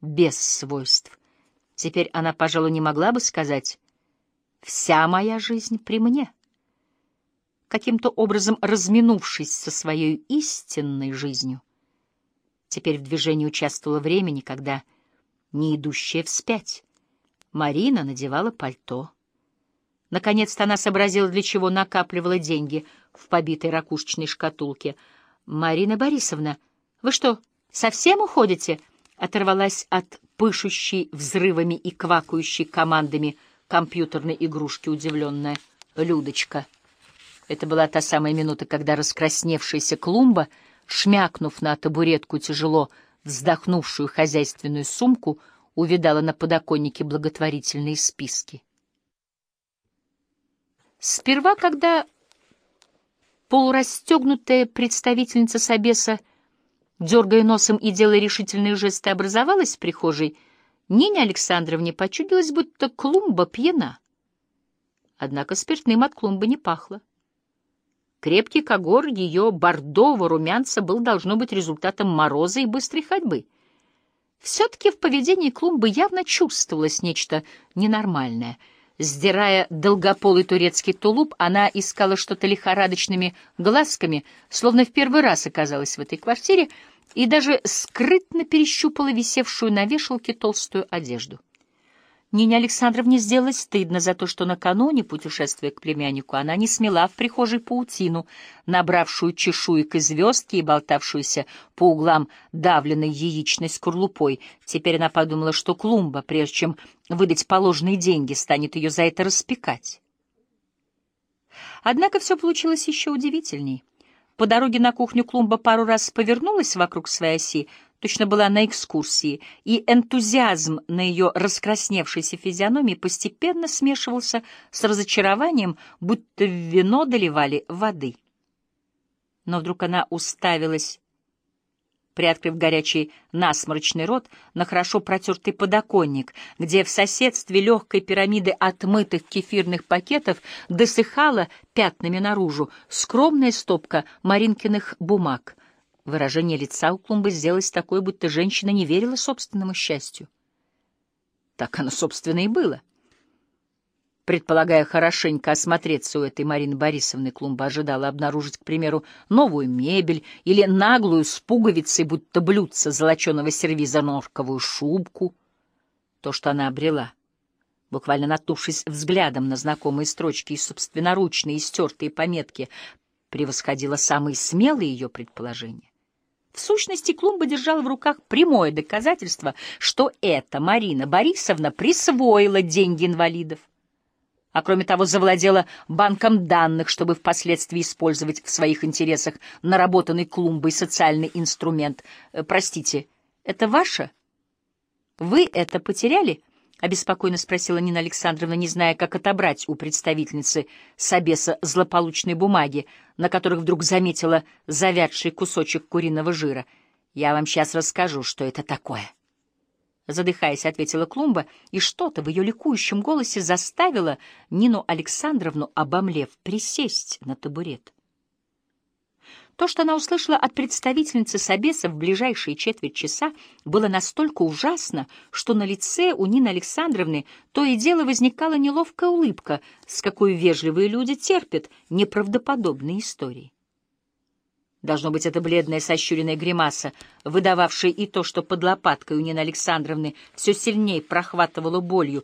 без свойств. Теперь она, пожалуй, не могла бы сказать «вся моя жизнь при мне». Каким-то образом разминувшись со своей истинной жизнью, теперь в движении участвовало времени, когда, не идущая вспять, Марина надевала пальто. Наконец-то она сообразила, для чего накапливала деньги в побитой ракушечной шкатулке. «Марина Борисовна, вы что, совсем уходите?» Оторвалась от пышущей взрывами и квакающей командами компьютерной игрушки удивленная Людочка. Это была та самая минута, когда раскрасневшаяся клумба, шмякнув на табуретку тяжело вздохнувшую хозяйственную сумку, увидала на подоконнике благотворительные списки. Сперва, когда полурастегнутая представительница Собеса, дергая носом и делая решительные жесты, образовалась в прихожей, Нине Александровне почудилось, будто клумба пьяна. Однако спиртным от клумбы не пахло. Крепкий когор ее бордового румянца был, должно быть, результатом мороза и быстрой ходьбы. Все-таки в поведении клумбы явно чувствовалось нечто ненормальное — Сдирая долгополый турецкий тулуп, она искала что-то лихорадочными глазками, словно в первый раз оказалась в этой квартире, и даже скрытно перещупала висевшую на вешалке толстую одежду. Нине Александровне сделалось стыдно за то, что накануне путешествия к племяннику она не смела в прихожей паутину, набравшую чешуек и звездки и болтавшуюся по углам давленной яичной скорлупой. Теперь она подумала, что клумба, прежде чем выдать положенные деньги, станет ее за это распекать. Однако все получилось еще удивительней. По дороге на кухню клумба пару раз повернулась вокруг своей оси, точно была на экскурсии, и энтузиазм на ее раскрасневшейся физиономии постепенно смешивался с разочарованием, будто в вино доливали воды. Но вдруг она уставилась, приоткрыв горячий насморочный рот, на хорошо протертый подоконник, где в соседстве легкой пирамиды отмытых кефирных пакетов досыхала пятнами наружу скромная стопка Маринкиных бумаг — Выражение лица у клумбы сделалось такое, будто женщина не верила собственному счастью. Так оно, собственно, и было. Предполагая хорошенько осмотреться у этой Марины Борисовны, клумба ожидала обнаружить, к примеру, новую мебель или наглую с пуговицей, будто блюдца золоченого сервиза норковую шубку. То, что она обрела, буквально наткнувшись взглядом на знакомые строчки и собственноручные истертые пометки, превосходило самые смелые ее предположения. В сущности, Клумба держала в руках прямое доказательство, что эта Марина Борисовна присвоила деньги инвалидов, а кроме того завладела банком данных, чтобы впоследствии использовать в своих интересах наработанный Клумбой социальный инструмент. Э, простите, это ваше? Вы это потеряли? — обеспокоенно спросила Нина Александровна, не зная, как отобрать у представительницы Собеса злополучной бумаги, на которых вдруг заметила завядший кусочек куриного жира. «Я вам сейчас расскажу, что это такое». Задыхаясь, ответила Клумба, и что-то в ее ликующем голосе заставило Нину Александровну, обомлев, присесть на табурет. То, что она услышала от представительницы Собеса в ближайшие четверть часа, было настолько ужасно, что на лице у Нины Александровны то и дело возникала неловкая улыбка, с какой вежливые люди терпят неправдоподобные истории. Должно быть, это бледная сощуренная гримаса, выдававшая и то, что под лопаткой у Нины Александровны все сильнее прохватывало болью,